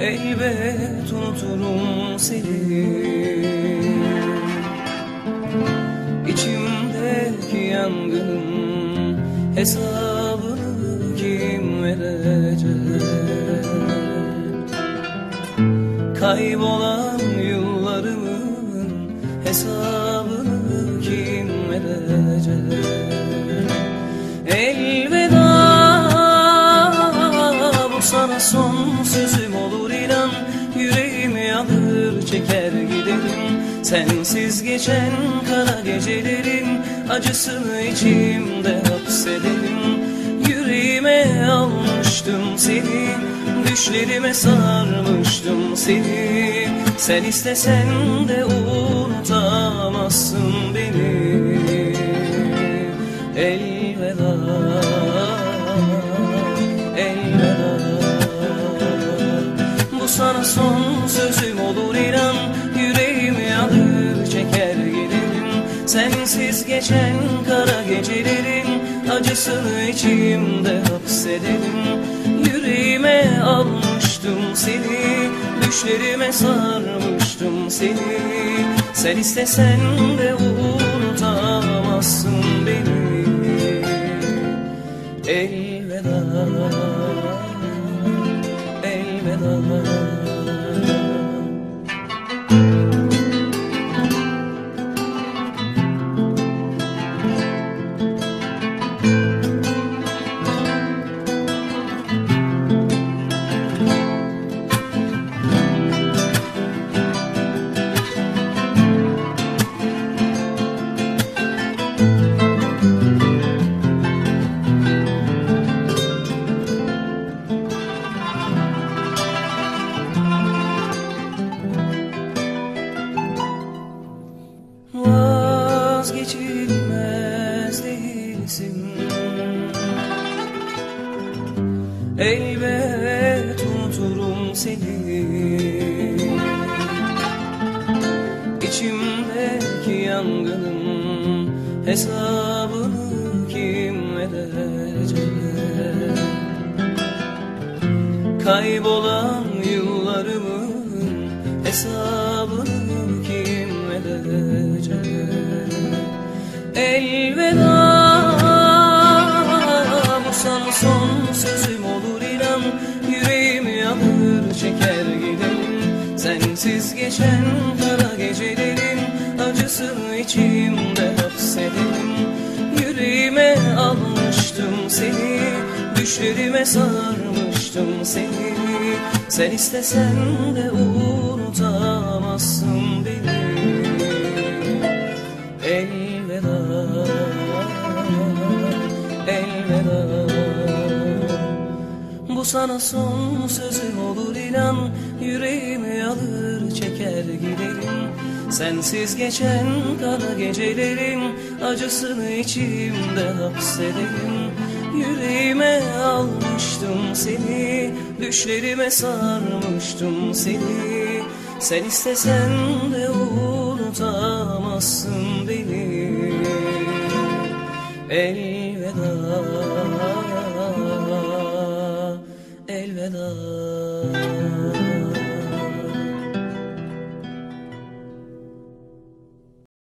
Elbet unuturum seni. İçimdeki yangının hesabını kim verecek? Kaybolan yıllarımın hesabını çeker giderim. Sensiz geçen kara gecelerin acısını içimde hapsederim. Yüreğime almıştım seni Düşlerime sarmıştım seni. Sen istesen de unutamazsın beni. Elveda Sensiz geçen kara gecelerin Acısını içimde hapsederim Yüreğime almıştım seni Düşlerime sarmıştım seni. Sen istesen de unutamazsın beni. Elveda Elveda Elbet unuturum seni. İçimdeki yangının hesabını kim verecek Kaybolan yıllarımın hesabını kim verecek Elveda Sensiz geçen kara gecelerin acısını içimde hapsederim Yüreğime almıştım seni Düşlerime sarmıştım seni. Sen istesen de unutamazsın beni. Elveda Elveda. Bu sana son sözüm olur inan Yüreğimi alır çeker giderim. Sensiz geçen kara gecelerin Acısını içimde hapsederim. Yüreğime almıştım seni Düşlerime sarmıştım seni. Sen istesen de unutamazsın beni. Elveda Elveda